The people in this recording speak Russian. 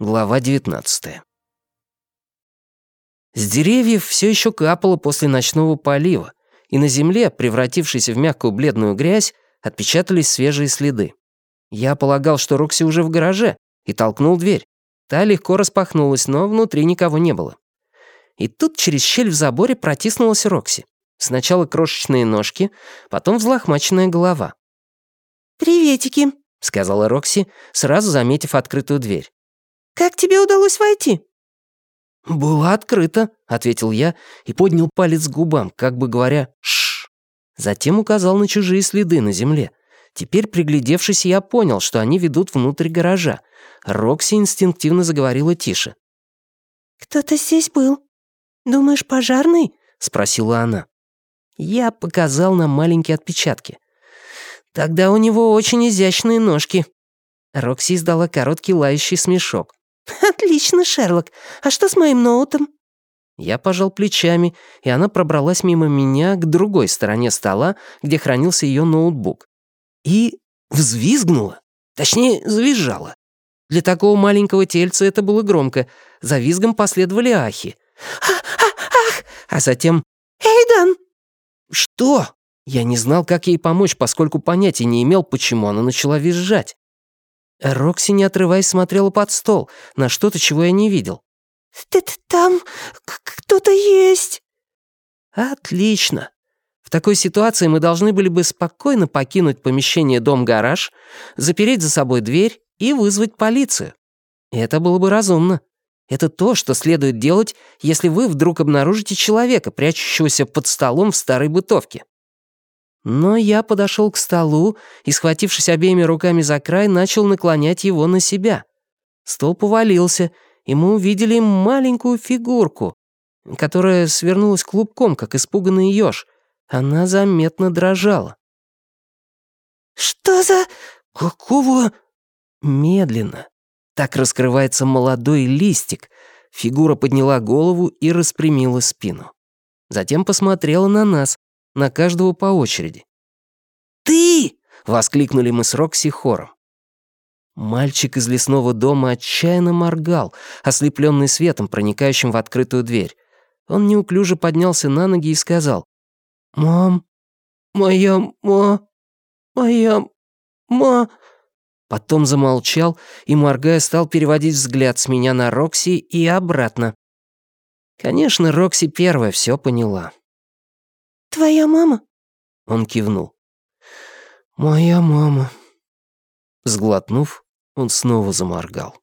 Глава 19 С деревьев все еще капало после ночного полива, и на земле, превратившейся в мягкую бледную грязь, отпечатались свежие следы. Я полагал, что Рокси уже в гараже, и толкнул дверь. Та легко распахнулась, но внутри никого не было. И тут через щель в заборе протиснулась Рокси. Сначала крошечные ножки, потом взлохмаченная голова. «Приветики», — сказала Рокси, сразу заметив открытую дверь. «Как тебе удалось войти?» «Была открыта», — ответил я и поднял палец к губам, как бы говоря «шш». Затем указал на чужие следы на земле. Теперь, приглядевшись, я понял, что они ведут внутрь гаража. Рокси инстинктивно заговорила тише. «Кто-то здесь был. Думаешь, пожарный?» — спросила она. Я показал на маленькие отпечатки. «Тогда у него очень изящные ножки». Рокси издала короткий лающий смешок. «Отлично, Шерлок. А что с моим ноутом?» Я пожал плечами, и она пробралась мимо меня к другой стороне стола, где хранился ее ноутбук. И взвизгнула. Точнее, завизжала. Для такого маленького тельца это было громко. За визгом последовали ахи. «Ах, ах, ах!» А затем «Эйдан!» «Что?» Я не знал, как ей помочь, поскольку понятия не имел, почему она начала визжать. Рокси, не отрываясь, смотрела под стол, на что-то, чего я не видел. «Ты там кто-то есть!» «Отлично. В такой ситуации мы должны были бы спокойно покинуть помещение дом-гараж, запереть за собой дверь и вызвать полицию. Это было бы разумно. Это то, что следует делать, если вы вдруг обнаружите человека, прячущегося под столом в старой бытовке. Но я подошел к столу и, схватившись обеими руками за край, начал наклонять его на себя. Стол повалился, и мы увидели маленькую фигурку, которая свернулась клубком, как испуганный еж. Она заметно дрожала. «Что за...» «Какого...» Медленно. Так раскрывается молодой листик. Фигура подняла голову и распрямила спину. Затем посмотрела на нас, на каждого по очереди. «Ты!» — воскликнули мы с Рокси хором. Мальчик из лесного дома отчаянно моргал, ослепленный светом, проникающим в открытую дверь. Он неуклюже поднялся на ноги и сказал, «Мам, моя ма, моя ма...» Потом замолчал и, моргая, стал переводить взгляд с меня на Рокси и обратно. Конечно, Рокси первая все поняла. «Твоя мама?» Он кивнул. «Моя мама». Сглотнув, он снова заморгал.